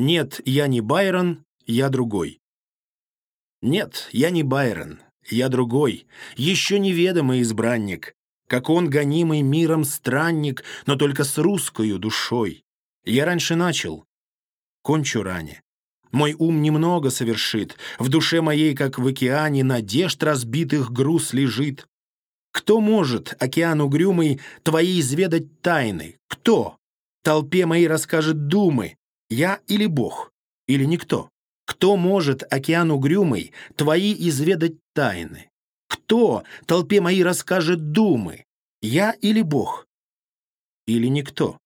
Нет, я не Байрон, я другой. Нет, я не Байрон, я другой, еще неведомый избранник, как он гонимый миром странник, но только с русскою душой. Я раньше начал, кончу ране. Мой ум немного совершит, в душе моей, как в океане, надежд разбитых груз лежит. Кто может, океан угрюмый, твои изведать тайны? Кто? Толпе моей расскажет думы, я или Бог, или никто? Кто может, океан угрюмый, твои изведать тайны? Кто толпе моей расскажет думы, я или Бог, или никто?